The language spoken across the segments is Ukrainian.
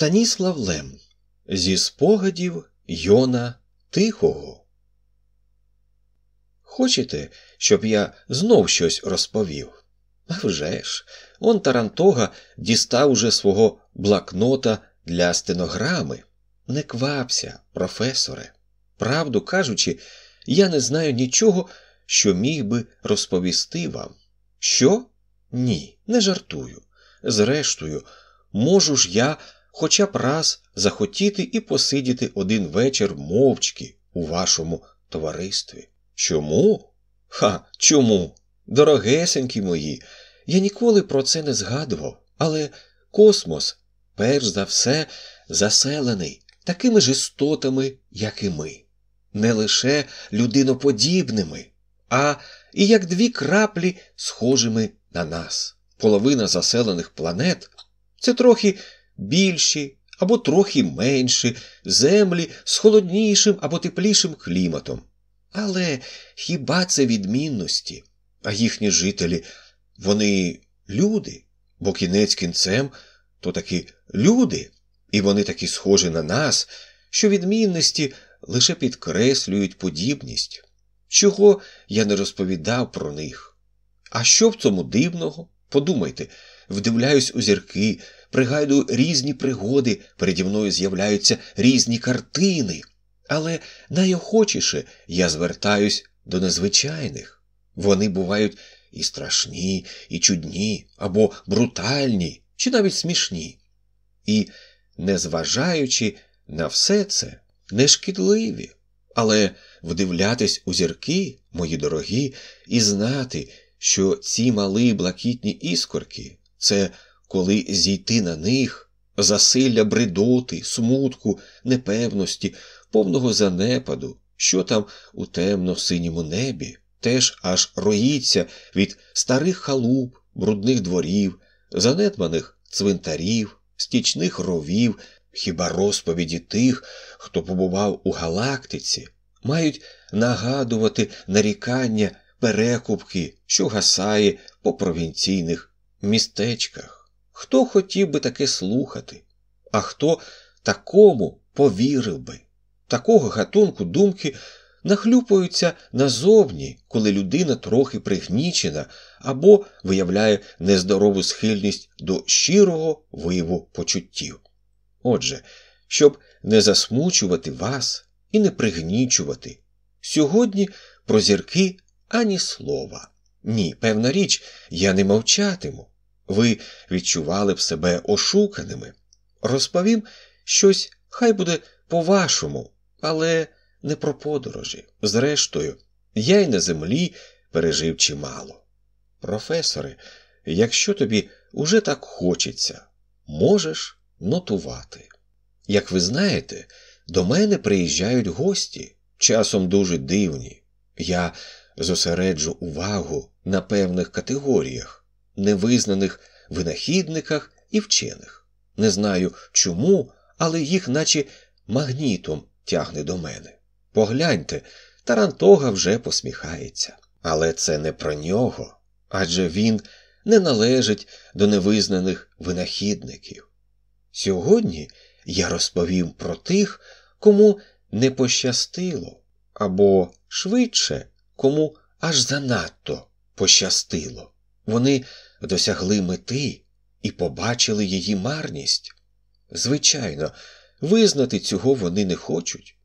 Станіслав Лем Зі спогадів Йона Тихого. Хочете, щоб я знов щось розповів? А вже ж, он Тарантога дістав уже свого блокнота для стенограми. Не квапся, професоре. Правду кажучи, я не знаю нічого, що міг би розповісти вам. Що? Ні, не жартую. Зрештою, можу ж я хоча б раз захотіти і посидіти один вечір мовчки у вашому товаристві. Чому? Ха, чому? Дорогесенькі мої, я ніколи про це не згадував, але космос, перш за все, заселений такими ж істотами, як і ми, не лише людиноподібними, а і як дві краплі схожими на нас. Половина заселених планет це трохи більші або трохи менші землі з холоднішим або теплішим кліматом. Але хіба це відмінності? А їхні жителі, вони люди, бо кінець кінцем то таки люди, і вони такі схожі на нас, що відмінності лише підкреслюють подібність. Чого я не розповідав про них? А що в цьому дивного? Подумайте, вдивляюсь у зірки, пригадую різні пригоди, переді мною з'являються різні картини. Але найохочіше я звертаюсь до незвичайних. Вони бувають і страшні, і чудні, або брутальні, чи навіть смішні. І, незважаючи на все це, нешкідливі, але вдивлятись у зірки, мої дорогі, і знати, що ці мали блакитні іскорки це коли зійти на них засилля бредоти, смутку, непевності, повного занепаду, що там у темно-синьому небі, теж аж роїться від старих халуп, брудних дворів, занедбаних цвинтарів, стічних ровів, хіба розповіді тих, хто побував у галактиці, мають нагадувати нарікання перекупки, що гасає по провінційних містечках. Хто хотів би таке слухати, а хто такому повірив би? Такого гатунку думки нахлюпаються назовні, коли людина трохи пригнічена або виявляє нездорову схильність до щирого вияву почуттів. Отже, щоб не засмучувати вас і не пригнічувати, сьогодні про зірки ані слова. Ні, певна річ, я не мовчатиму. Ви відчували б себе ошуканими. Розповім щось, хай буде по-вашому, але не про подорожі. Зрештою, я й на землі пережив чимало. Професоре, якщо тобі уже так хочеться, можеш нотувати. Як ви знаєте, до мене приїжджають гості, часом дуже дивні. Я зосереджу увагу на певних категоріях, невизнаних винахідниках і вчених. Не знаю чому, але їх, наче магнітом, тягне до мене. Погляньте, Тарантога вже посміхається. Але це не про нього, адже він не належить до невизнаних винахідників. Сьогодні я розповім про тих, кому не пощастило, або швидше, кому аж занадто пощастило. Вони досягли мети і побачили її марність. Звичайно, визнати цього вони не хочуть.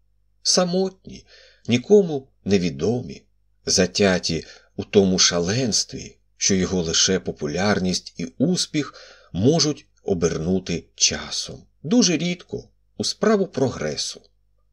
Самотні, нікому невідомі, затяті у тому шаленстві, що його лише популярність і успіх можуть обернути часом. Дуже рідко у справу прогресу.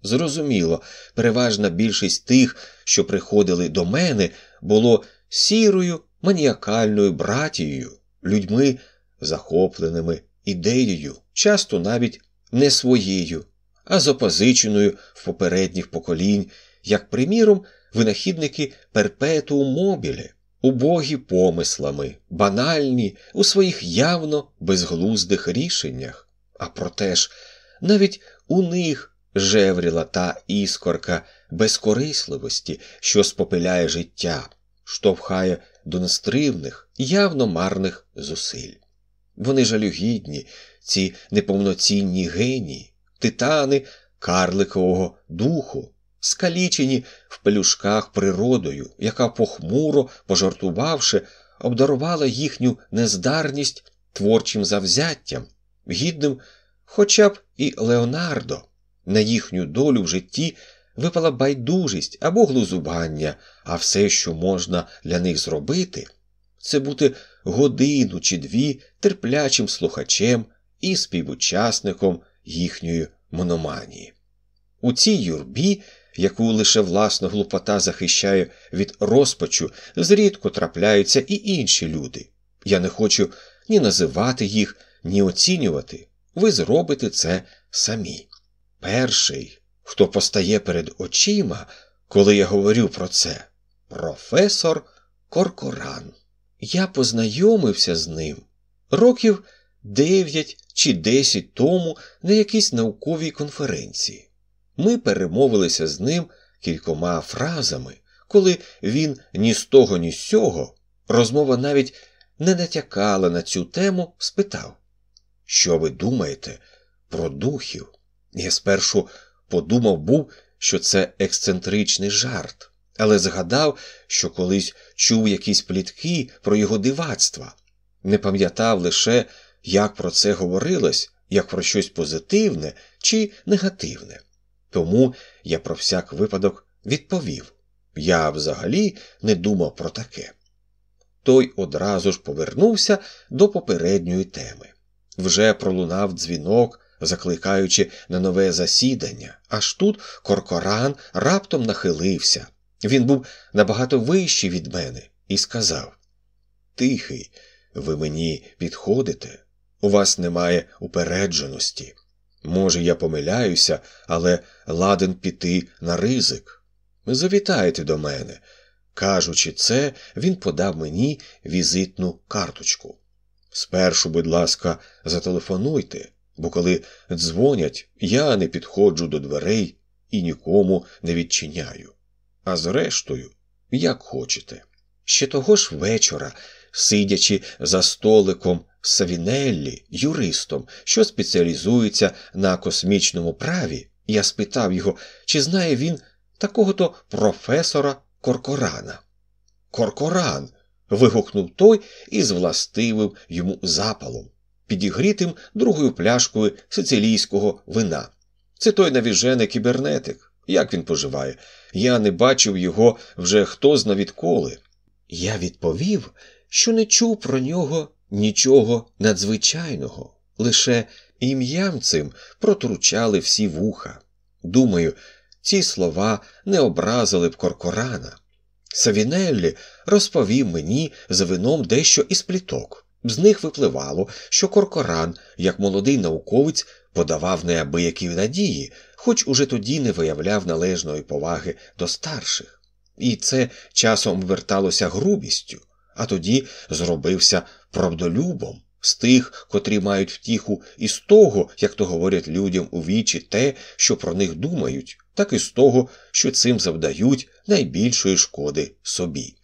Зрозуміло, переважна більшість тих, що приходили до мене, було сірою, маніакальною братією, людьми, захопленими ідеєю, часто навіть не своєю, а запозиченою в попередніх поколінь, як, приміром, винахідники перпетуум мобілі, убогі помислами, банальні у своїх явно безглуздих рішеннях. А проте ж, навіть у них жевріла та іскорка безкорисливості, що спопиляє життя, штовхає до нестривних, явно марних зусиль. Вони жалюгідні, ці неповноцінні генії, титани карликового духу, скалічені в пелюшках природою, яка похмуро, пожартувавши, обдарувала їхню нездарність творчим завзяттям, гідним хоча б і Леонардо, на їхню долю в житті випала байдужість або глузубання, а все, що можна для них зробити, це бути годину чи дві терплячим слухачем і співучасником їхньої мономанії. У цій юрбі, яку лише власна глупота захищає від розпачу, зрідко трапляються і інші люди. Я не хочу ні називати їх, ні оцінювати. Ви зробите це самі. Перший, хто постає перед очима, коли я говорю про це, професор Коркоран. Я познайомився з ним років дев'ять чи десять тому на якійсь науковій конференції. Ми перемовилися з ним кількома фразами, коли він ні з того, ні з сього, розмова навіть не натякала на цю тему, спитав, що ви думаєте про духів? Я спершу подумав був, що це ексцентричний жарт, але згадав, що колись чув якісь плітки про його дивацтва, не пам'ятав лише, як про це говорилось, як про щось позитивне чи негативне. Тому я про всяк випадок відповів я взагалі не думав про таке. Той одразу ж повернувся до попередньої теми. Вже пролунав дзвінок, закликаючи на нове засідання, аж тут Коркоран раптом нахилився. Він був набагато вищий від мене і сказав Тихий, ви мені підходите, у вас немає упередженості. Може, я помиляюся, але ладен піти на ризик. Завітайте до мене. Кажучи це, він подав мені візитну карточку. Спершу, будь ласка, зателефонуйте, бо коли дзвонять, я не підходжу до дверей і нікому не відчиняю. А зрештою, як хочете. Ще того ж вечора, сидячи за столиком Савінеллі, юристом, що спеціалізується на космічному праві, я спитав його, чи знає він такого то професора Коркорана. Коркоран. вигукнув той і звластивив йому запалом, підігрітим другою пляшкою сицилійського вина. Це той навіжений кібернетик. Як він поживає? Я не бачив його вже хто зна відколи. Я відповів, що не чув про нього нічого надзвичайного, лише ім'ям цим протручали всі вуха. Думаю, ці слова не образили б Коркорана. Савінеллі розповів мені за вином дещо із пліток. З них випливало, що Коркоран, як молодий науковець, подавав неабиякі надії, хоч уже тоді не виявляв належної поваги до старших. І це часом верталося грубістю, а тоді зробився правдолюбом з тих, котрі мають втіху із того, як то говорять людям у вічі те, що про них думають, так і з того, що цим завдають найбільшої шкоди собі.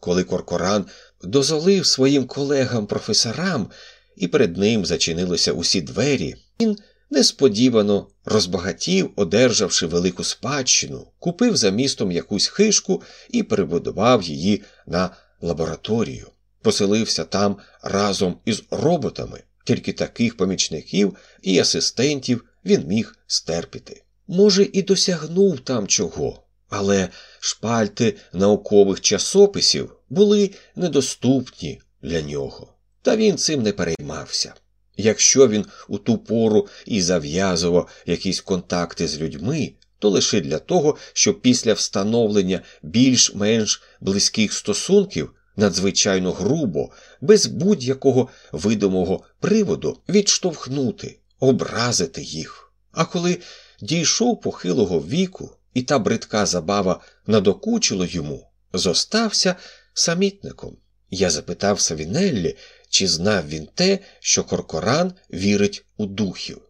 Коли Коркоран дозволив своїм колегам-професорам, і перед ним зачинилися усі двері, він несподівано розбагатів, одержавши велику спадщину, купив за містом якусь хишку і перебудував її на лабораторію. Поселився там разом із роботами, тільки таких помічників і асистентів він міг стерпіти. Може, і досягнув там чого, але шпальти наукових часописів були недоступні для нього, та він цим не переймався. Якщо він у ту пору і зав'язував якісь контакти з людьми, то лише для того, щоб після встановлення більш-менш близьких стосунків надзвичайно грубо, без будь-якого видимого приводу відштовхнути, образити їх. А коли дійшов похилого віку, і та бридка забава надокучила йому, зостався самітником. Я запитав Савінеллі, чи знав він те, що Коркоран вірить у духів.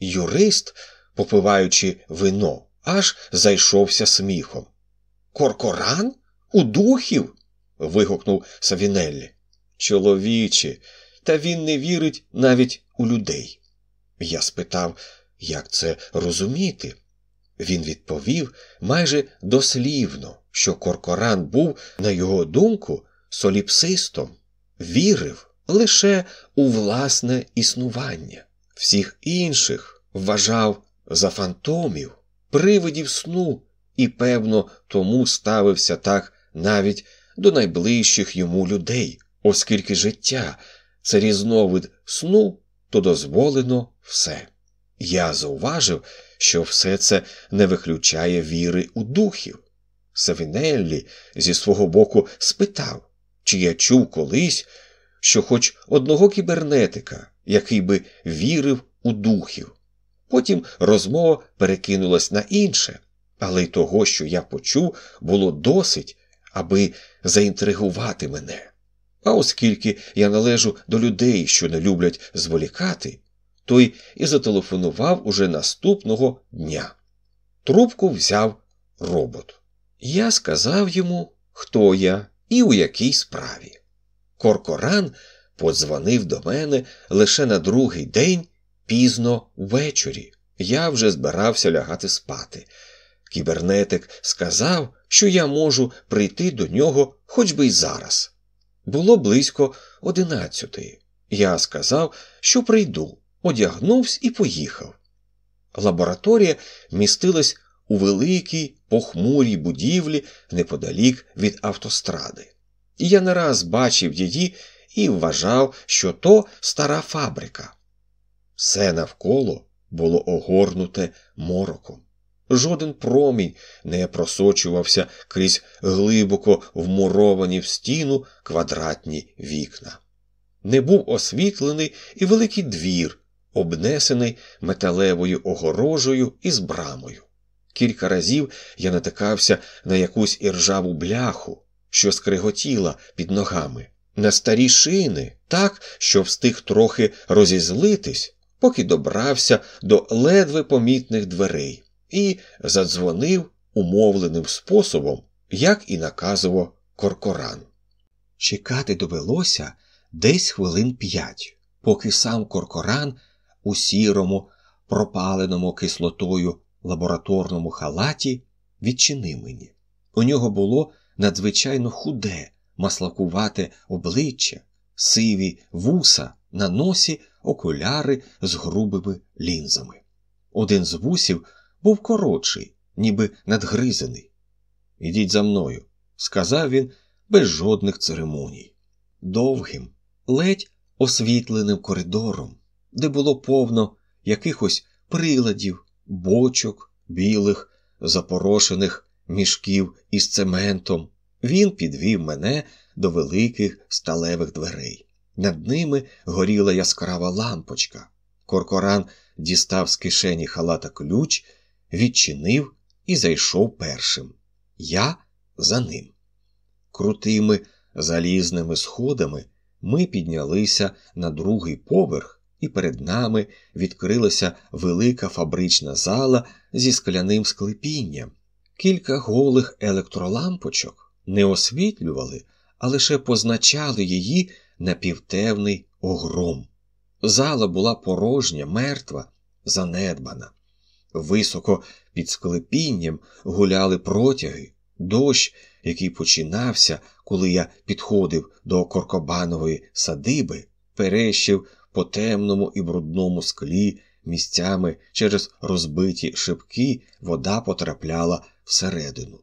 Юрист, попиваючи вино, аж зайшовся сміхом. Коркоран? У духів? вигукнув Савінеллі. Чоловіче, та він не вірить навіть у людей. Я спитав, як це розуміти. Він відповів майже дослівно, що Коркоран був, на його думку, соліпсистом, вірив лише у власне існування, всіх інших вважав за фантомів, привидів сну і, певно, тому ставився так навіть до найближчих йому людей, оскільки життя це різновид сну, то дозволено все. Я зауважив, що все це не виключає віри у духів. Савінеллі зі свого боку спитав, чи я чув колись, що хоч одного кібернетика, який би вірив у духів. Потім розмова перекинулась на інше, але й того, що я почув, було досить, аби заінтригувати мене. А оскільки я належу до людей, що не люблять зволікати, той і зателефонував уже наступного дня. Трубку взяв робот. Я сказав йому, хто я і у якій справі. Коркоран подзвонив до мене лише на другий день пізно ввечері. Я вже збирався лягати спати. Кібернетик сказав, що я можу прийти до нього хоч би й зараз. Було близько одинадцятої. Я сказав, що прийду, одягнувся і поїхав. Лабораторія містилась у великій похмурій будівлі неподалік від автостради. Я не раз бачив її і вважав, що то стара фабрика. Все навколо було огорнуте мороком. Жоден промінь не просочувався крізь глибоко вмуровані в стіну квадратні вікна. Не був освітлений і великий двір, обнесений металевою огорожею із брамою. Кілька разів я натикався на якусь іржаву бляху, що скриготіла під ногами, на старі шини, так, що встиг трохи розізлитись, поки добрався до ледве помітних дверей і задзвонив умовленим способом, як і наказував Коркоран. Чекати довелося десь хвилин п'ять, поки сам Коркоран у сірому, пропаленому кислотою лабораторному халаті відчинив мені. У нього було надзвичайно худе, маслакувате обличчя, сиві вуса на носі окуляри з грубими лінзами. Один з вусів був коротший, ніби надгризений. Ідіть за мною, сказав він без жодних церемоній. Довгим, ледь освітленим коридором, де було повно якихось приладів, бочок, білих, запорошених мішків із цементом, він підвів мене до великих сталевих дверей. Над ними горіла яскрава лампочка. Коркоран дістав з кишені халата ключ, відчинив і зайшов першим. Я за ним. Крутими залізними сходами ми піднялися на другий поверх, і перед нами відкрилася велика фабрична зала зі скляним склепінням. Кілька голих електролампочок не освітлювали, а лише позначали її на півтевний огром. Зала була порожня, мертва, занедбана. Високо під склепінням гуляли протяги, дощ, який починався, коли я підходив до Коркобанової садиби, перещив по темному і брудному склі місцями через розбиті шибки вода потрапляла всередину.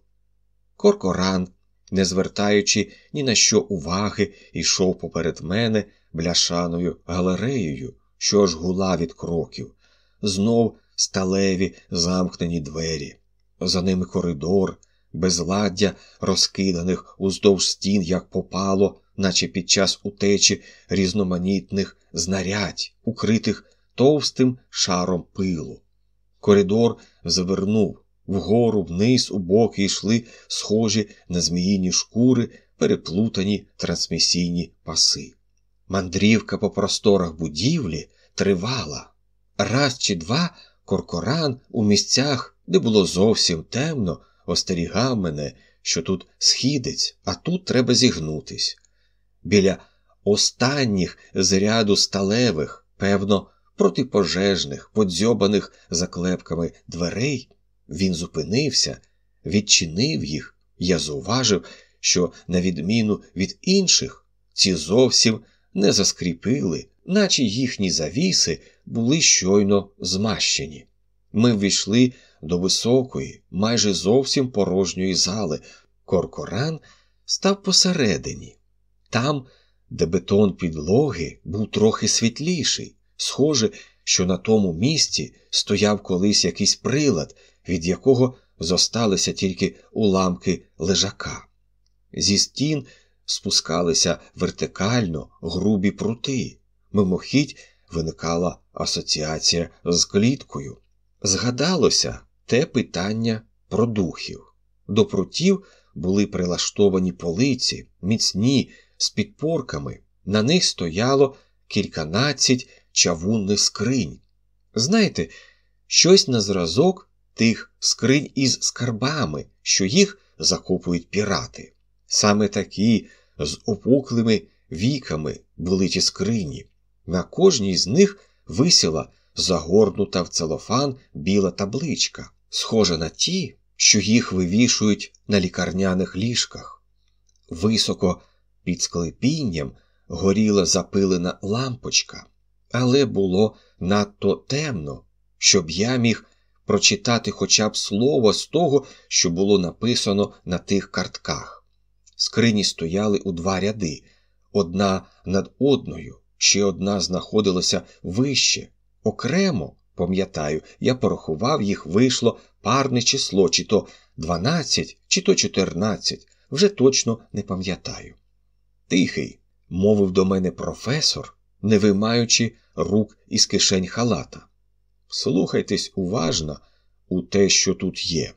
Коркоран, не звертаючи ні на що уваги, йшов поперед мене бляшаною галереєю, що ж гула від кроків, знов сталеві замкнені двері, за ними коридор, безладдя розкиданих уздовж стін, як попало, наче під час утечі різноманітних знарядь, укритих товстим шаром пилу. Коридор завернув вгору, вниз, у боки йшли схожі на зміїні шкури, переплутані трансмісійні паси. Мандрівка по просторах будівлі тривала. Раз чи два коркоран у місцях, де було зовсім темно, остерігав мене, що тут східець, а тут треба зігнутись. Біля останніх з ряду сталевих, певно, протипожежних, подзьобаних заклепками дверей, він зупинився, відчинив їх. Я зауважив, що, на відміну від інших, ці зовсім не заскріпили, наче їхні завіси були щойно змащені. Ми ввійшли до високої, майже зовсім порожньої зали. Коркоран став посередині. Там, де бетон підлоги був трохи світліший, схоже, що на тому місці стояв колись якийсь прилад, від якого зосталися тільки уламки лежака. Зі стін спускалися вертикально грубі прути, мимохідь виникала асоціація з кліткою. Згадалося те питання про духів. До прутів були прилаштовані полиці, міцні, з підпорками, на них стояло кільканадцять чавунних скринь. Знаєте, щось на зразок тих скринь із скарбами, що їх закопують пірати. Саме такі з опуклими віками були ті скрині. На кожній з них висіла загорнута в целофан біла табличка, схожа на ті, що їх вивішують на лікарняних ліжках. Високо під склепінням горіла запилена лампочка, але було надто темно, щоб я міг прочитати хоча б слово з того, що було написано на тих картках. Скрині стояли у два ряди, одна над одною, ще одна знаходилася вище. Окремо, пам'ятаю, я порахував їх вийшло парне число, чи то 12, чи то 14, вже точно не пам'ятаю. Тихий, мовив до мене професор, не виймаючи рук із кишень халата. Слухайтесь уважно у те, що тут є.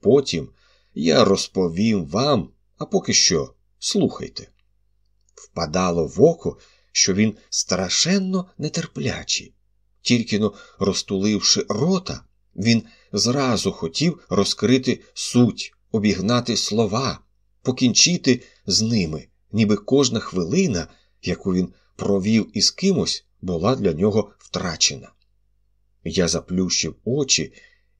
Потім я розповім вам, а поки що слухайте. Впадало в око, що він страшенно нетерплячий. Тільки но розтуливши рота, він зразу хотів розкрити суть, обігнати слова, покінчити з ними, ніби кожна хвилина, яку він провів із кимось, була для нього втрачена. Я заплющив очі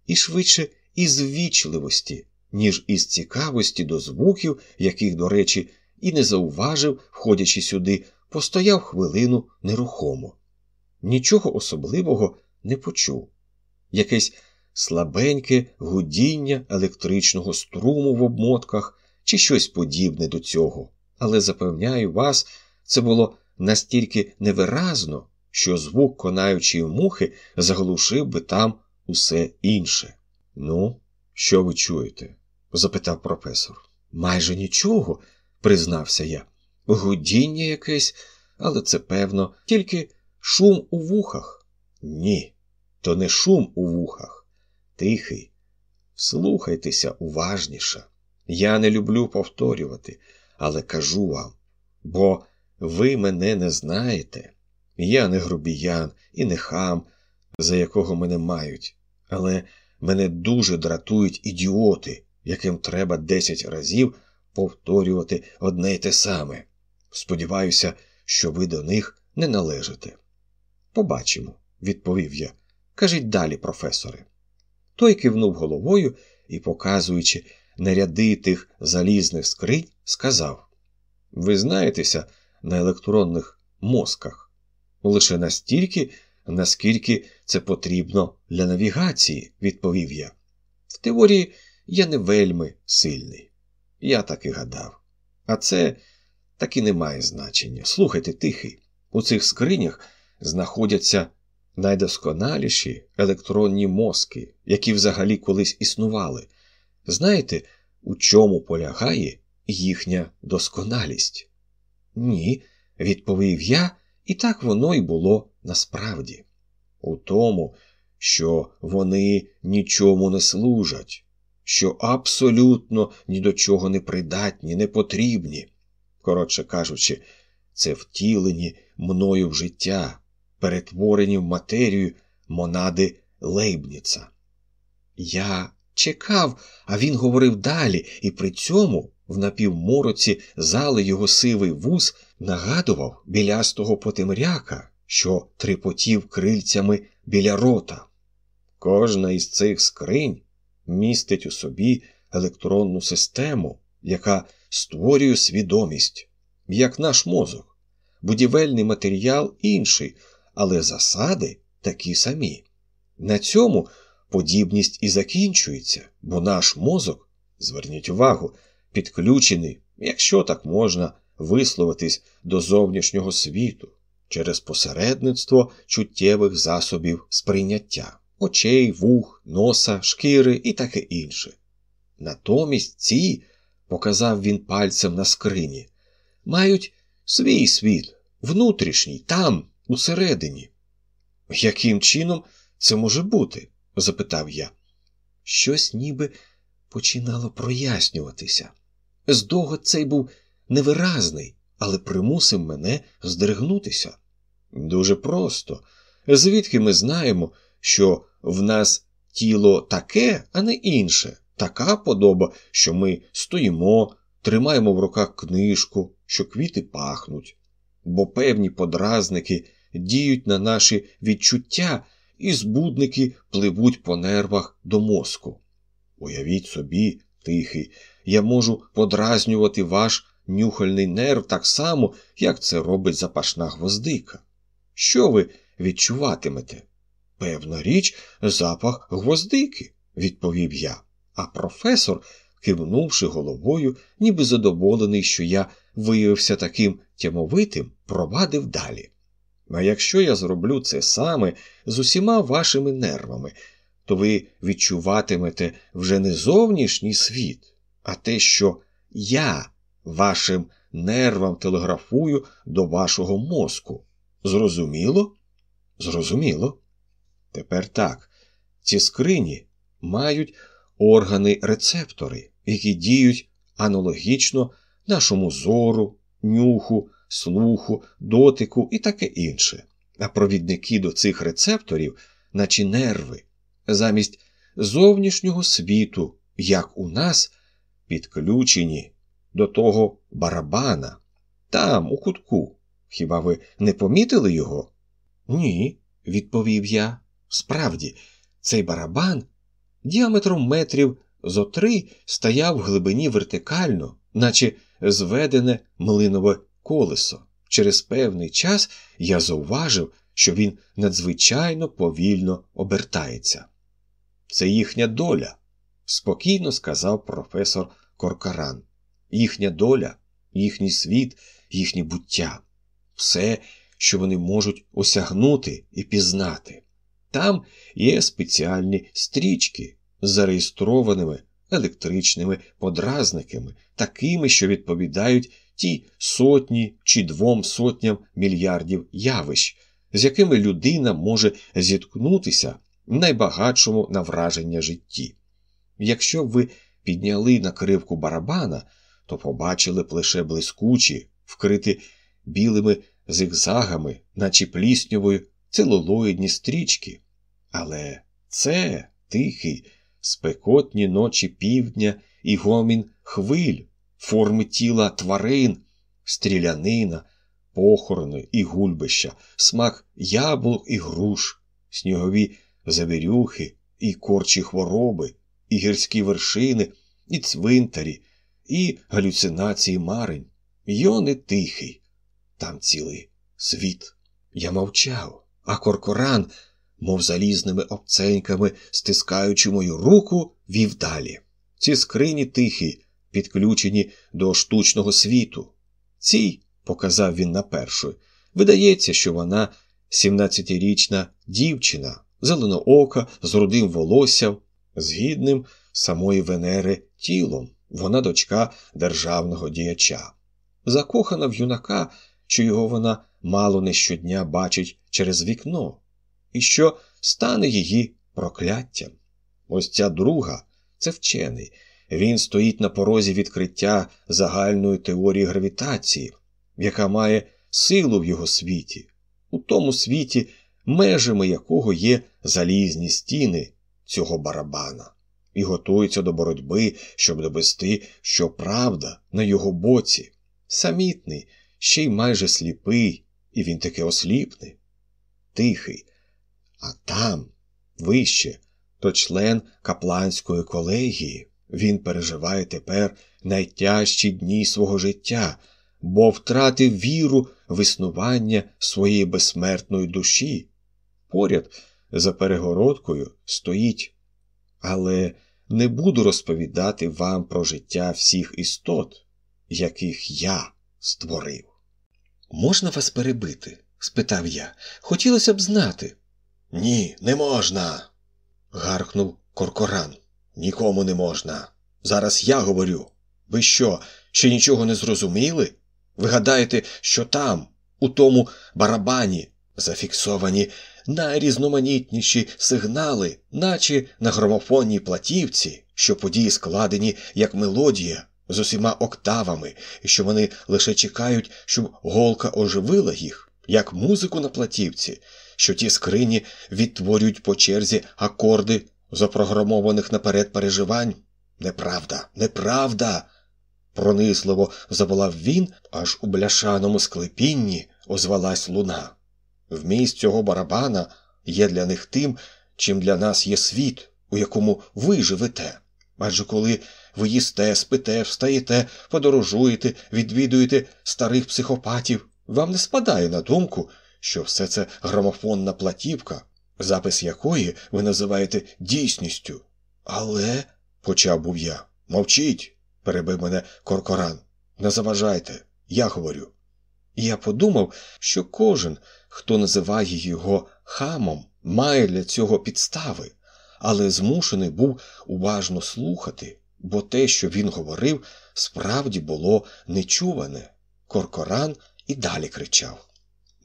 і швидше із ввічливості, ніж із цікавості до звуків, яких, до речі, і не зауважив, входячи сюди, постояв хвилину нерухомо. Нічого особливого не почув. Якесь слабеньке гудіння електричного струму в обмотках чи щось подібне до цього, але запевняю вас, це було настільки невиразно, що звук конаючої мухи заглушив би там усе інше. Ну, що ви чуєте? запитав професор. Майже нічого, признався я. Гудіння якесь, але це певно, тільки шум у вухах. Ні, то не шум у вухах. Тихий. Слухайтеся уважніше. Я не люблю повторювати, але кажу вам, бо ви мене не знаєте. Я не грубіян і не хам, за якого мене мають, але мене дуже дратують ідіоти, яким треба десять разів повторювати одне й те саме. Сподіваюся, що ви до них не належите. Побачимо, відповів я. Кажіть далі, професоре. Той кивнув головою і, показуючи на ряди тих залізних скринь, сказав: Ви знаєтеся на електронних мозках лише настільки, наскільки це потрібно для навігації, відповів я. В теорії я не вельми сильний. Я так і гадав. А це таки не має значення. Слухайте, тихий, у цих скринях знаходяться найдосконаліші електронні мозки, які взагалі колись існували. Знаєте, у чому полягає їхня досконалість? Ні, відповів я, і так воно й було насправді. У тому, що вони нічому не служать, що абсолютно ні до чого не придатні, не потрібні. Коротше кажучи, це втілені мною в життя, перетворені в матерію монади Лейбніца. Я чекав, а він говорив далі, і при цьому в напівмороці зали його сивий вуз нагадував білястого потемряка, що трипотів крильцями біля рота. Кожна із цих скринь містить у собі електронну систему, яка створює свідомість, як наш мозок, будівельний матеріал інший, але засади такі самі. На цьому подібність і закінчується, бо наш мозок, зверніть увагу, підключений, якщо так можна висловитись до зовнішнього світу через посередництво чуттєвих засобів сприйняття очей, вух, носа, шкіри і таке інше. Натомість ці, показав він пальцем на скрині, мають свій світ, внутрішній, там, усередині. Яким чином це може бути? запитав я. Щось ніби починало прояснюватися. Здогад цей був невиразний, але примусив мене здригнутися. Дуже просто. Звідки ми знаємо, що в нас тіло таке, а не інше, така подоба, що ми стоїмо, тримаємо в руках книжку, що квіти пахнуть, бо певні подразники діють на наші відчуття, і збудники пливуть по нервах до мозку. Уявіть собі, тихий, я можу подразнювати ваш нюхальний нерв так само, як це робить запашна гвоздика. Що ви відчуватимете? Певна річ, запах гвоздики, відповів я, а професор, кивнувши головою, ніби задоволений, що я виявився таким тямовитим, провадив далі. А якщо я зроблю це саме з усіма вашими нервами, то ви відчуватимете вже не зовнішній світ, а те, що я вашим нервам телеграфую до вашого мозку. Зрозуміло? Зрозуміло. Тепер так, ці скрині мають органи-рецептори, які діють аналогічно нашому зору, нюху, слуху, дотику і таке інше. А провідники до цих рецепторів, наче нерви, замість зовнішнього світу, як у нас, підключені до того барабана. Там, у кутку. Хіба ви не помітили його? Ні, відповів я. Справді, цей барабан діаметром метрів зо три стояв в глибині вертикально, наче зведене млинове колесо. Через певний час я зауважив, що він надзвичайно повільно обертається. Це їхня доля, спокійно сказав професор Коркаран. Їхня доля, їхній світ, їхнє буття, все, що вони можуть осягнути і пізнати. Там є спеціальні стрічки з зареєстрованими електричними подразниками, такими, що відповідають ті сотні чи двом сотням мільярдів явищ, з якими людина може зіткнутися найбагатшому на враження житті. Якщо ви підняли накривку барабана, то побачили б лише блискучі, вкриті білими зигзагами, наче плісньовою целулоїдні стрічки. Але це тихий, спекотні ночі півдня і гомін хвиль, форми тіла тварин, стрілянина, похорони і гульбища, смак яблук і груш, снігові завірюхи і корчі хвороби, і гірські вершини, і цвинтарі, і галюцинації марень. Йони тихий, там цілий світ. Я мовчав, а коркоран, мов залізними обценьками, стискаючи мою руку, вів далі. Ці скрині тихі, підключені до штучного світу. Цій, показав він на першу, видається, що вона 17-річна дівчина, зеленоока, з рудим волоссям, згідним самої Венери тілом. Вона дочка державного діяча. Закохана в юнака, що його вона мало не щодня бачить через вікно, і що стане її прокляттям. Ось ця друга це вчений. Він стоїть на порозі відкриття загальної теорії гравітації, яка має силу в його світі, у тому світі, межами якого є залізні стіни цього барабана. і готується до боротьби, щоб довести, що правда на його боці. Самітний, ще й майже сліпий, і він таки осліпний, тихий. А там, вище, то член капланської колегії. Він переживає тепер найтяжчі дні свого життя, бо втратив віру в існування своєї безсмертної душі. Поряд за перегородкою стоїть. Але не буду розповідати вам про життя всіх істот, яких я створив. Можна вас перебити? спитав я. Хотілося б знати. Ні, не можна. гаркнув Коркоран. Нікому не можна. Зараз я говорю. Ви що, ще нічого не зрозуміли? Ви гадаєте, що там, у тому барабані, зафіксовані найрізноманітніші сигнали, наче на грамофонній платівці, що події складені як мелодія з усіма октавами, і що вони лише чекають, щоб голка оживила їх, як музику на платівці, що ті скрині відтворюють по черзі акорди запрограмованих наперед переживань. Неправда, неправда. Пронисливо заволав він, аж у бляшаному склепінні озвалась луна. Вміст цього барабана є для них тим, чим для нас є світ, у якому ви живете. Адже коли ви їсте, спите, встаєте, подорожуєте, відвідуєте старих психопатів, вам не спадає на думку, що все це грамофонна платівка, запис якої ви називаєте дійсністю. Але, почав був я, мовчіть, перебив мене Коркоран. Не заважайте, я говорю. І я подумав, що кожен, хто називає його хамом, має для цього підстави, але змушений був уважно слухати, бо те, що він говорив, справді було нечуване. Коркоран і далі кричав.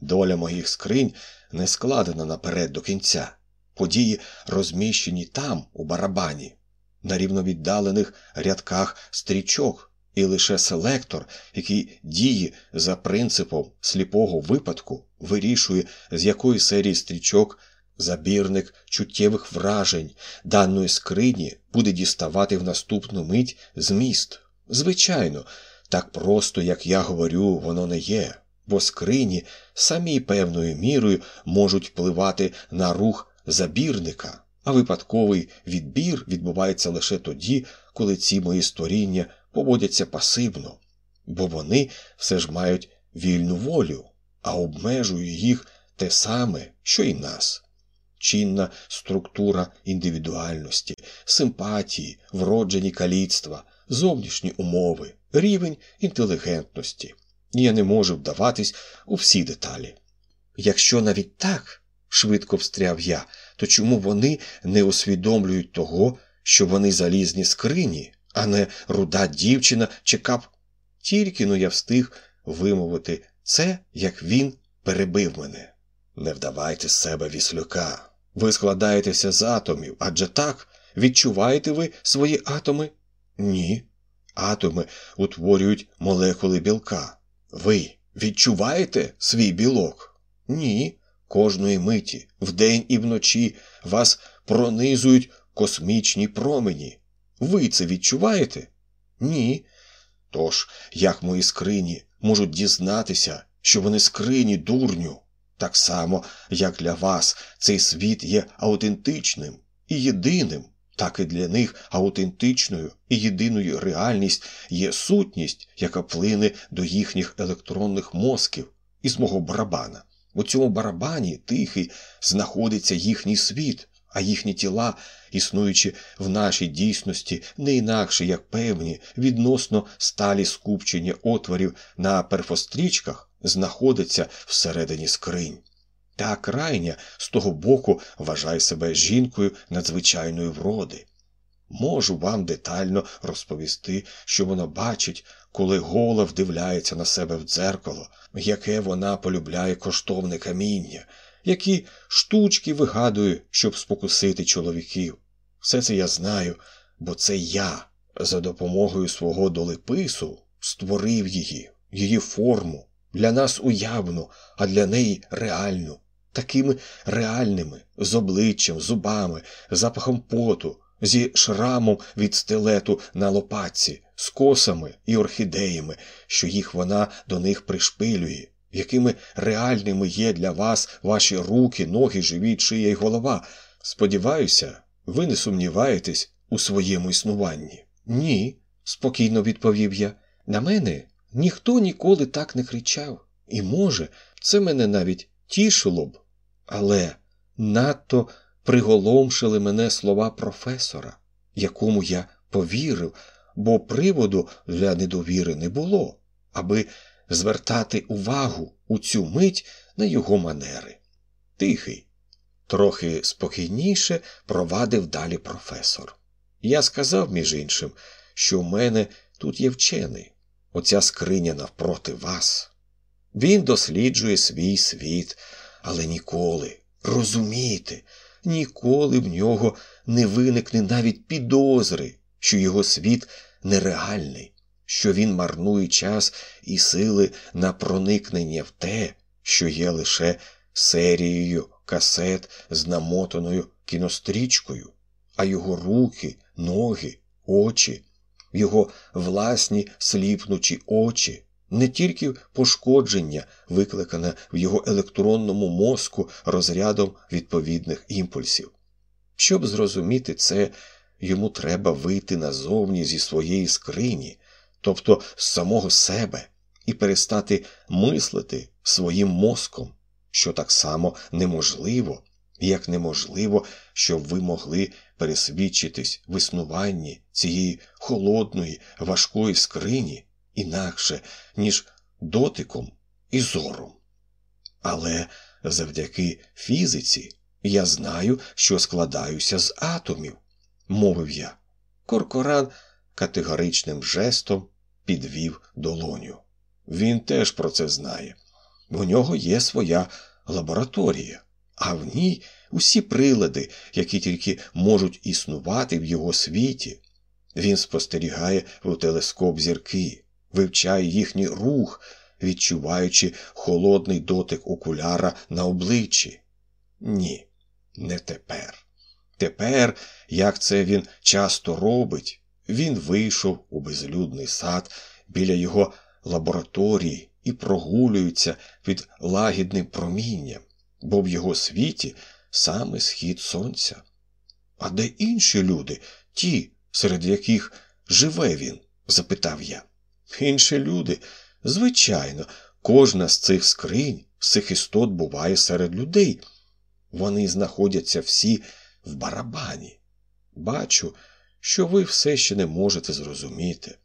Доля моїх скринь не складена наперед до кінця. Події розміщені там, у барабані, на рівновіддалених рядках стрічок, і лише селектор, який діє за принципом сліпого випадку, вирішує, з якої серії стрічок забірник чуттєвих вражень даної скрині буде діставати в наступну мить зміст. Звичайно, так просто, як я говорю, воно не є, бо скрині самі певною мірою можуть впливати на рух забірника, а випадковий відбір відбувається лише тоді, коли ці мої створіння поводяться пасивно, бо вони все ж мають вільну волю, а обмежує їх те саме, що і нас. Чинна структура індивідуальності, симпатії, вроджені каліцтва, зовнішні умови, рівень інтелігентності. Я не можу вдаватись у всі деталі. Якщо навіть так, швидко встряв я, то чому вони не усвідомлюють того, що вони залізні скрині, а не руда дівчина чи кап. Тільки но я встиг вимовити це, як він перебив мене. Не вдавайте з себе віслюка. Ви складаєтеся з атомів, адже так відчуваєте ви свої атоми? Ні. Атоми утворюють молекули білка. Ви відчуваєте свій білок? Ні. Кожної миті, вдень і вночі вас пронизують космічні промені. Ви це відчуваєте? Ні. Тож, як мої скрині можуть дізнатися, що вони скрині дурню, так само, як для вас цей світ є аутентичним і єдиним, так і для них аутентичною і єдиною реальність є сутність, яка плине до їхніх електронних мозків із мого барабана. У цьому барабані тихий знаходиться їхній світ, а їхні тіла, існуючи в нашій дійсності, не інакше як певні відносно сталі скупчення отворів на перфострічках, знаходяться всередині скринь. Та крайня з того боку вважає себе жінкою надзвичайної вроди. Можу вам детально розповісти, що вона бачить, коли гола вдивляється на себе в дзеркало, яке вона полюбляє коштовне каміння, які штучки вигадує, щоб спокусити чоловіків. Все це я знаю, бо це я за допомогою свого долепису створив її, її форму, для нас уявну, а для неї реальну, такими реальними, з обличчям, зубами, запахом поту, зі шрамом від стилету на лопатці, з косами і орхідеями, що їх вона до них пришпилює, якими реальними є для вас ваші руки, ноги, живіт, шия й голова. Сподіваюся, ви не сумніваєтесь у своєму існуванні. Ні, спокійно відповів я. На мене ніхто ніколи так не кричав. І, може, це мене навіть тішило б. Але надто приголомшили мене слова професора, якому я повірив, бо приводу для недовіри не було, аби звертати увагу у цю мить на його манери. Тихий, трохи спокійніше провадив далі професор. Я сказав, між іншим, що в мене тут є вчений, оця скриня навпроти вас. Він досліджує свій світ, але ніколи, розумійте, ніколи в нього не виникне навіть підозри, що його світ нереальний, що він марнує час і сили на проникнення в те, що є лише серією касет з намотаною кінострічкою, а його руки, ноги, очі, його власні сліпнучі очі. Не тільки пошкодження, викликане в його електронному мозку розрядом відповідних імпульсів. Щоб зрозуміти це, йому треба вийти назовні зі своєї скрині, тобто з самого себе, і перестати мислити своїм мозком, що так само неможливо, як неможливо, щоб ви могли пересвідчитись в існуванні цієї холодної, важкої скрині інакше, ніж дотиком і зором. Але завдяки фізиці я знаю, що складаюся з атомів, мовив я. Коркоран категоричним жестом підвів долоню. Він теж про це знає. У нього є своя лабораторія, а в ній усі прилади, які тільки можуть існувати в його світі. Він спостерігає в телескоп зірки, вивчає їхній рух, відчуваючи холодний дотик окуляра на обличчі. Ні, не тепер. Тепер, як це він часто робить, він вийшов у безлюдний сад біля його лабораторії і прогулюється під лагідним промінням, бо в його світі саме схід сонця. А де інші люди, ті, серед яких живе він? запитав я. Інші люди, звичайно, кожна з цих скринь, з цих істот буває серед людей. Вони знаходяться всі в барабані. Бачу, що ви все ще не можете зрозуміти.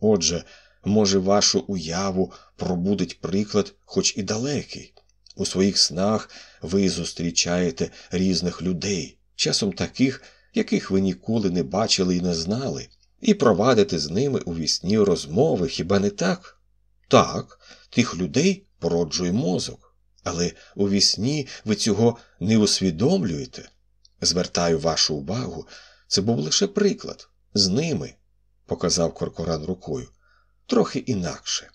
Отже, може, вашу уяву пробудить приклад, хоч і далекий. У своїх снах ви зустрічаєте різних людей, часом таких, яких ви ніколи не бачили і не знали, і провадите з ними у вісні розмови, хіба не так? Так, тих людей породжує мозок, але у вісні ви цього не усвідомлюєте. Звертаю вашу увагу, це був лише приклад. З ними, показав Коркоран рукою, трохи інакше.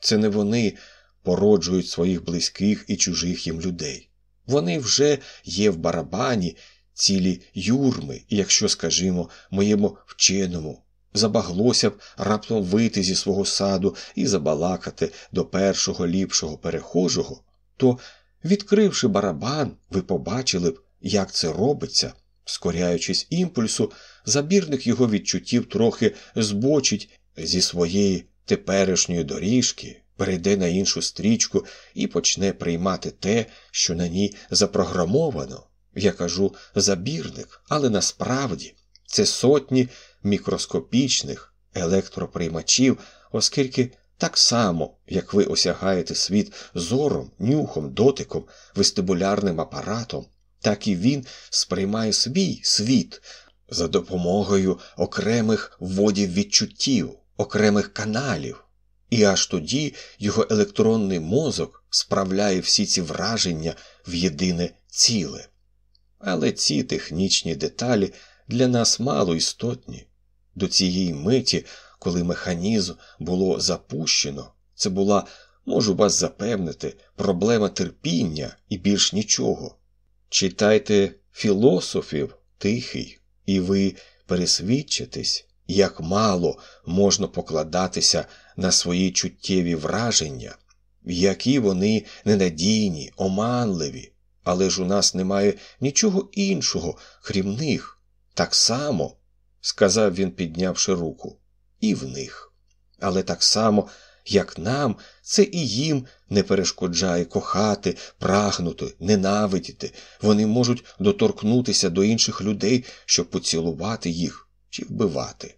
Це не вони породжують своїх близьких і чужих їм людей. Вони вже є в барабані цілі юрми, якщо, скажімо, моєму вченому забаглося б раптом вийти зі свого саду і забалакати до першого ліпшого перехожого, то, відкривши барабан, ви побачили б, як це робиться, скоряючись імпульсу, забірник його відчуттів трохи збочить зі своєї теперішньої доріжки, перейде на іншу стрічку і почне приймати те, що на ній запрограмовано. Я кажу забірник, але насправді це сотні мікроскопічних електроприймачів, оскільки так само, як ви осягаєте світ зором, нюхом, дотиком, вестибулярним апаратом, так і він сприймає свій світ за допомогою окремих вводів відчуттів, окремих каналів, і аж тоді його електронний мозок справляє всі ці враження в єдине ціле. Але ці технічні деталі для нас мало істотні. До цієї миті, коли механізм було запущено, це була, можу вас запевнити, проблема терпіння і більш нічого. Читайте філософів тихий, і ви пересвідчитись, як мало можна покладатися на свої чуттєві враження, які вони ненадійні, оманливі, але ж у нас немає нічого іншого, крім них. Так само, сказав він, піднявши руку, і в них. Але так само, як нам, це і їм не перешкоджає кохати, прагнути, ненавидіти. Вони можуть доторкнутися до інших людей, щоб поцілувати їх чи вбивати.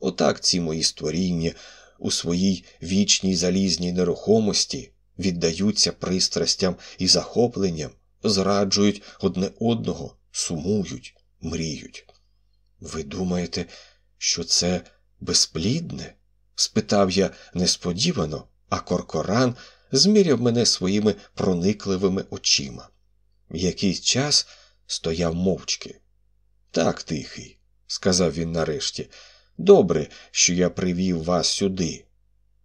Отак ці мої створіння у своїй вічній залізній нерухомості віддаються пристрастям і захопленням, зраджують одне одного, сумують, мріють. Ви думаєте, що це безплідне? Спитав я несподівано, а Коркоран зміряв мене своїми проникливими очима. Якийсь час стояв мовчки. Так, тихий, сказав він нарешті, добре, що я привів вас сюди.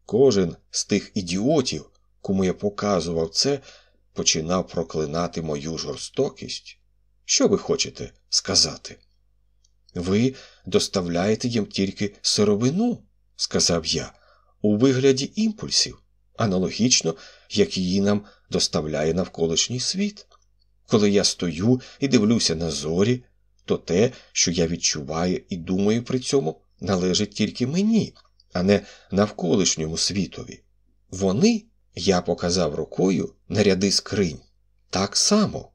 Кожен з тих ідіотів, кому я показував це, починав проклинати мою жорстокість. Що ви хочете сказати? Ви доставляєте їм тільки сировину, сказав я, у вигляді імпульсів, аналогічно, як її нам доставляє навколишній світ. Коли я стою і дивлюся на зорі, то те, що я відчуваю і думаю при цьому, належить тільки мені, а не навколишньому світові. Вони, я показав рукою на ряди скринь, так само.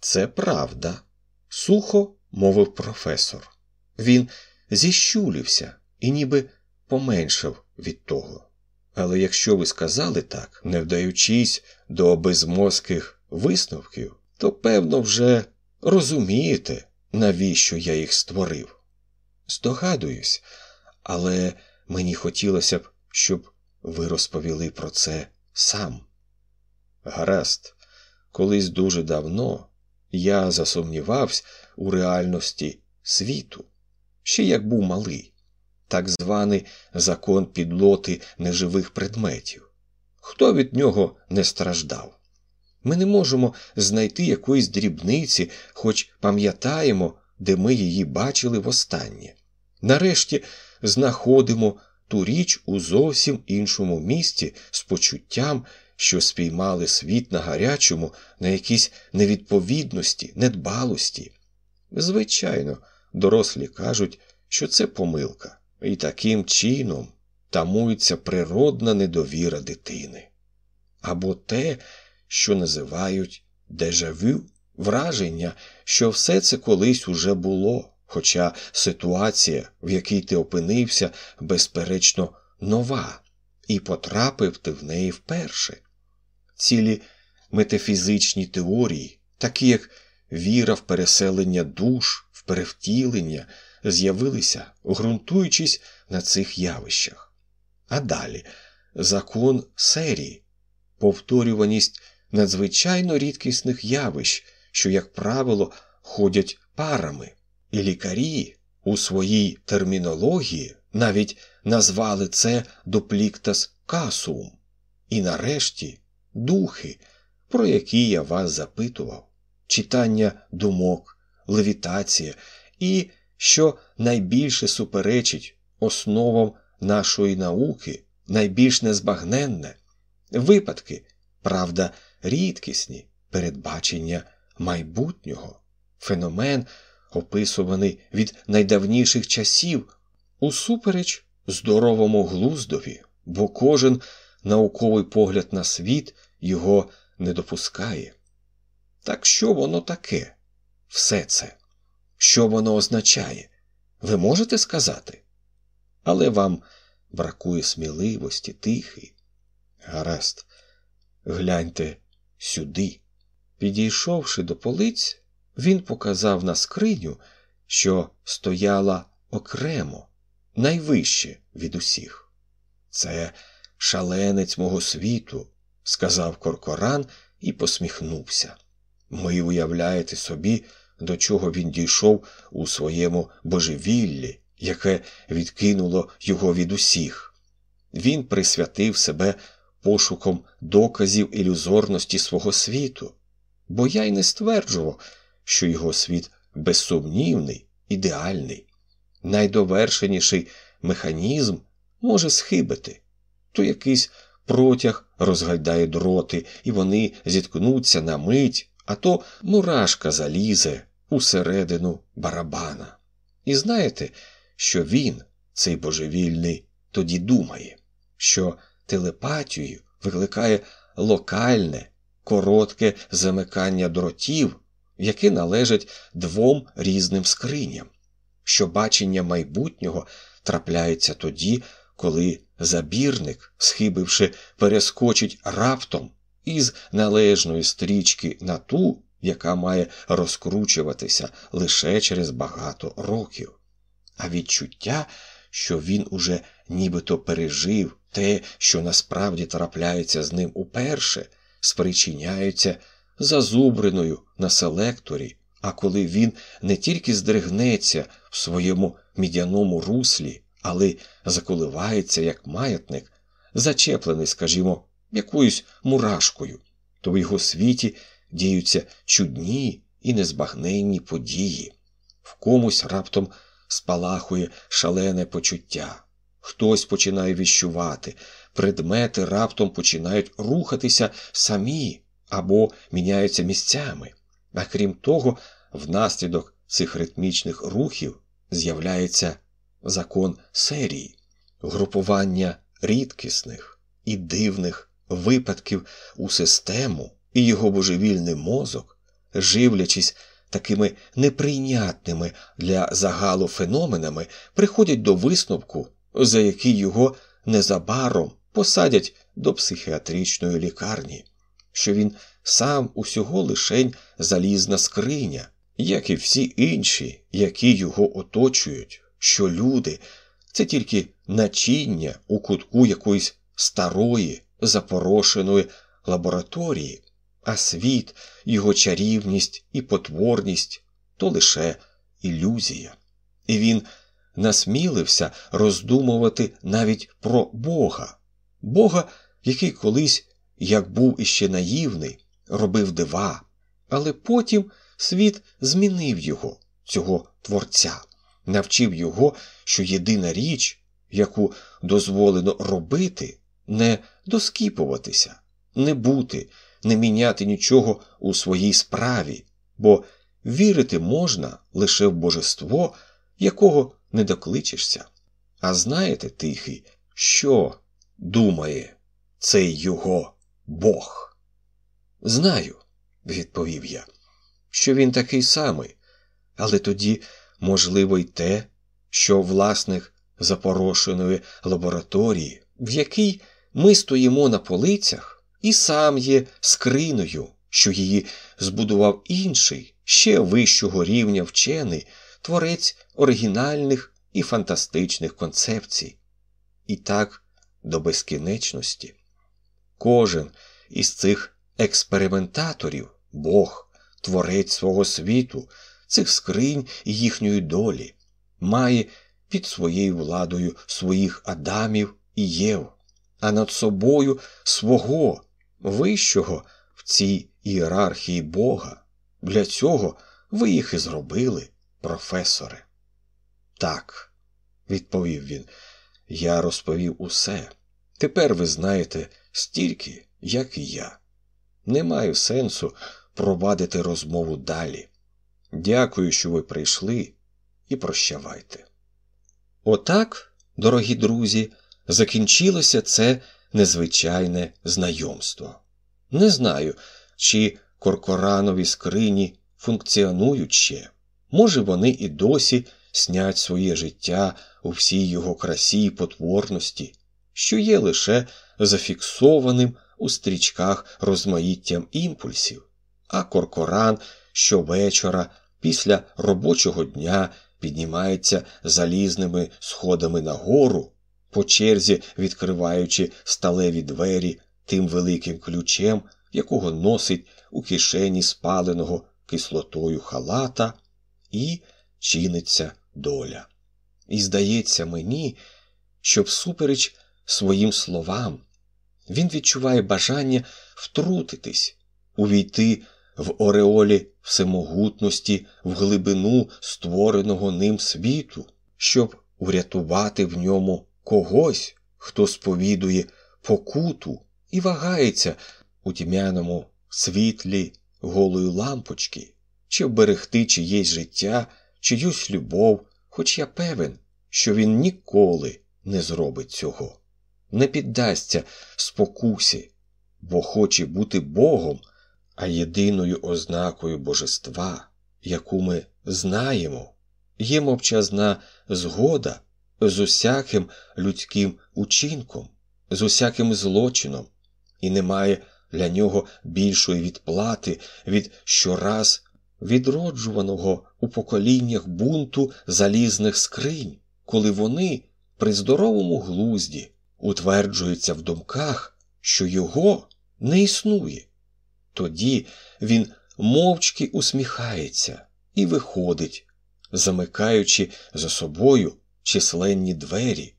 Це правда, сухо мовив професор. Він зіщулився і ніби поменшав від того. Але якщо ви сказали так, не вдаючись до безмозких висновків, то певно вже розумієте, навіщо я їх створив. Здогадуюсь, але мені хотілося б, щоб ви розповіли про це сам. Гаразд, колись дуже давно я засумнівався у реальності світу, ще як був малий, так званий закон підлоти неживих предметів. Хто від нього не страждав? Ми не можемо знайти якоїсь дрібниці, хоч пам'ятаємо, де ми її бачили востаннє. Нарешті знаходимо ту річ у зовсім іншому місці з почуттям, що спіймали світ на гарячому, на якійсь невідповідності, недбалості. Звичайно, дорослі кажуть, що це помилка, і таким чином тамується природна недовіра дитини. Або те, що називають дежавю, враження, що все це колись уже було, хоча ситуація, в якій ти опинився, безперечно, нова, і потрапив ти в неї вперше. Цілі метафізичні теорії, такі як віра в переселення душ, в перевтілення, з'явилися, ґрунтуючись на цих явищах. А далі закон серії, повторюваність надзвичайно рідкісних явищ, що, як правило, ходять парами, і лікарі у своїй термінології навіть назвали це дупліктас касуум. І нарешті духи, про які я вас запитував, читання думок, левітація і, що найбільше суперечить основам нашої науки, найбільш незбагненне, випадки, правда, рідкісні передбачення майбутнього, феномен, описуваний від найдавніших часів, усупереч здоровому глуздові, бо кожен науковий погляд на світ його не допускає. Так що воно таке? Все це? Що воно означає? Ви можете сказати? Але вам бракує сміливості, тихий. Гаразд, гляньте сюди. Підійшовши до полиць, він показав на скриню, що стояла окремо, найвище від усіх. Це шаленець мого світу, сказав Коркоран і посміхнувся. Ви уявляєте собі, до чого він дійшов у своєму божевіллі, яке відкинуло його від усіх. Він присвятив себе пошуком доказів ілюзорності свого світу, бо я й не стверджував, що його світ безсумнівний, ідеальний. найдовершеніший механізм може схибити, то якийсь протяг розгайдає дроти, і вони зіткнуться на мить, а то мурашка залізе усередину барабана. І знаєте, що він, цей божевільний, тоді думає, що телепатію викликає локальне, коротке замикання дротів, яке належать двом різним скриням, що бачення майбутнього трапляється тоді, коли забірник, схибивши, перескочить раптом із належної стрічки на ту, яка має розкручуватися лише через багато років, а відчуття, що він уже нібито пережив те, що насправді трапляється з ним уперше, спричиняються зазубриною на селекторі, а коли він не тільки здригнеться в своєму мідяному руслі, але заколивається як маятник, зачеплений, скажімо, якоюсь мурашкою, то в його світі діються чудні і незбагненні події, в комусь раптом спалахує шалене почуття. Хтось починає віщувати, предмети раптом починають рухатися самі або міняються місцями. А крім того, внаслідок цих ритмічних рухів з'являється закон серії, групування рідкісних і дивних випадків у систему і його божевільний мозок, живлячись такими неприйнятними для загалу феноменами, приходять до висновку, за який його незабаром посадять до психіатричної лікарні, що він сам усього лишень залізна скриня, як і всі інші, які його оточують, що люди це тільки начиння у кутку якоїсь старої, запорошеної лабораторії, а світ, його чарівність і потворність то лише ілюзія. І він насмілився роздумувати навіть про Бога, Бога, який колись, як був іще наївний, робив дива, але потім світ змінив його, цього творця, навчив його, що єдина річ, яку дозволено робити, не доскіпуватися, не бути, не міняти нічого у своїй справі, бо вірити можна лише в божество, якого не докличешся. А знаєте, тихий, що думає цей його Бог? Знаю, відповів я, що він такий самий, але тоді, можливо, й те, що власник запорошеної лабораторії, в якій ми стоїмо на полицях, і сам є скриною, що її збудував інший, ще вищого рівня вчений, творець оригінальних і фантастичних концепцій. І так до безкінечності. Кожен із цих експериментаторів, Бог, творець свого світу, цих скринь і їхньої долі, має під своєю владою своїх Адамів і Єв, а над собою свого вищого в цій ієрархії Бога. Для цього ви їх і зробили, професоре. Так, відповів він, я розповів усе. Тепер ви знаєте стільки, як і я. Не маю сенсу провадити розмову далі. Дякую, що ви прийшли, і прощавайте. Отак, дорогі друзі, закінчилося це незвичайне знайомство. Не знаю, чи коркоранові скрині функціонують ще. Може, вони і досі снять своє життя у всій його красі і потворності, що є лише зафіксованим у стрічках розмаїттям імпульсів, а коркоран щовечора після робочого дня піднімається залізними сходами нагору, по черзі відкриваючи сталеві двері тим великим ключем, якого носить у кишені спаленого кислотою халата, і чиниться доля. І здається мені, що всупереч своїм словам він відчуває бажання втрутитись, увійти в ореолі всемогутності в глибину створеного ним світу, щоб врятувати в ньому когось, хто сповідує покуту і вагається у тьмяному світлі голої лампочки, чи вберегти чиєсь життя, чиюсь любов, хоч я певен, що він ніколи не зробить цього, не піддасться спокусі, бо хоче бути Богом, а єдиною ознакою божества, яку ми знаємо, є мовчазна згода з усяким людським учинком, з усяким злочином, і немає для нього більшої відплати від щораз відроджуваного у поколіннях бунту залізних скринь, коли вони при здоровому глузді утверджуються в думках, що його не існує. Тоді він мовчки усміхається і виходить, замикаючи за собою численні двері,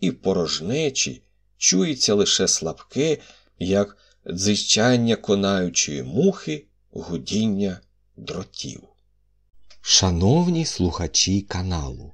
і порожнечі чується лише слабке, як дзичання конаючої мухи, гудіння дротів. Шановні слухачі каналу,